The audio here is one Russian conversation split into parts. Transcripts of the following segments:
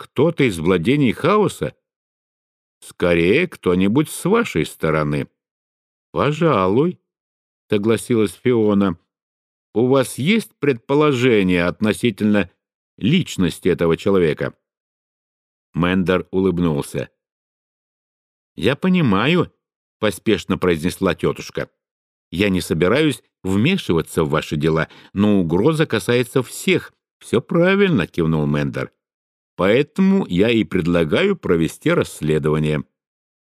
Кто-то из владений хаоса? Скорее, кто-нибудь с вашей стороны. Пожалуй, согласилась Фиона. У вас есть предположение относительно личности этого человека? Мендер улыбнулся. «Я понимаю», — поспешно произнесла тетушка. «Я не собираюсь вмешиваться в ваши дела, но угроза касается всех». «Все правильно», — кивнул Мендер. «Поэтому я и предлагаю провести расследование.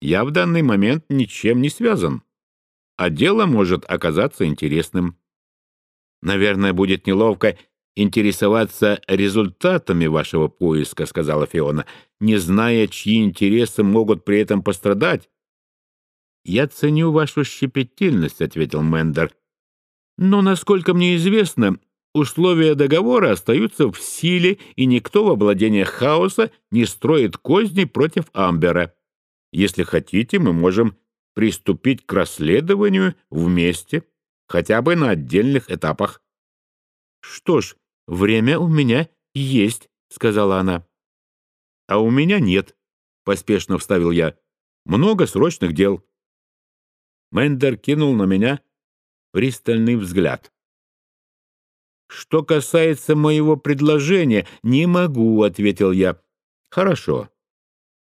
Я в данный момент ничем не связан, а дело может оказаться интересным». «Наверное, будет неловко интересоваться результатами вашего поиска», — сказала Фиона, «не зная, чьи интересы могут при этом пострадать». «Я ценю вашу щепетильность», — ответил Мендер. «Но, насколько мне известно, условия договора остаются в силе, и никто во владениях хаоса не строит козни против Амбера. Если хотите, мы можем приступить к расследованию вместе, хотя бы на отдельных этапах». «Что ж», «Время у меня есть», — сказала она. «А у меня нет», — поспешно вставил я. «Много срочных дел». Мендер кинул на меня пристальный взгляд. «Что касается моего предложения, не могу», — ответил я. «Хорошо.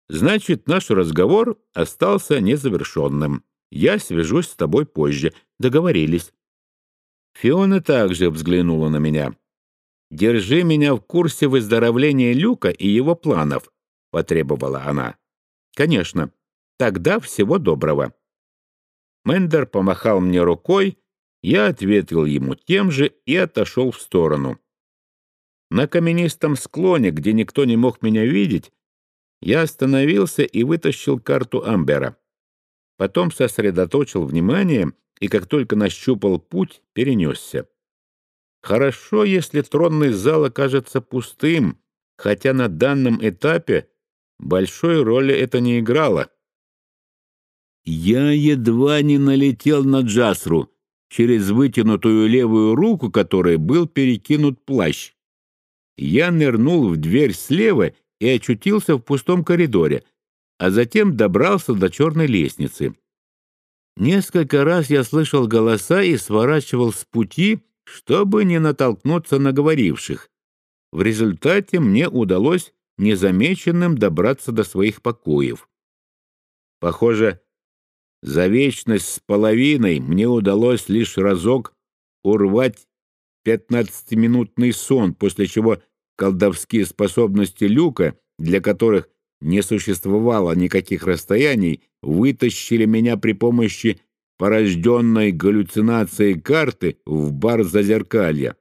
Значит, наш разговор остался незавершенным. Я свяжусь с тобой позже. Договорились». Фиона также взглянула на меня. «Держи меня в курсе выздоровления Люка и его планов», — потребовала она. «Конечно. Тогда всего доброго». Мендер помахал мне рукой, я ответил ему тем же и отошел в сторону. На каменистом склоне, где никто не мог меня видеть, я остановился и вытащил карту Амбера. Потом сосредоточил внимание и, как только нащупал путь, перенесся. Хорошо, если тронный зал окажется пустым, хотя на данном этапе большой роли это не играло. Я едва не налетел на Джасру через вытянутую левую руку, которой был перекинут плащ. Я нырнул в дверь слева и очутился в пустом коридоре, а затем добрался до черной лестницы. Несколько раз я слышал голоса и сворачивал с пути, чтобы не натолкнуться на говоривших. В результате мне удалось незамеченным добраться до своих покоев. Похоже, за вечность с половиной мне удалось лишь разок урвать пятнадцатиминутный сон, после чего колдовские способности Люка, для которых не существовало никаких расстояний, вытащили меня при помощи порожденной галлюцинацией карты в бар Зазеркалья.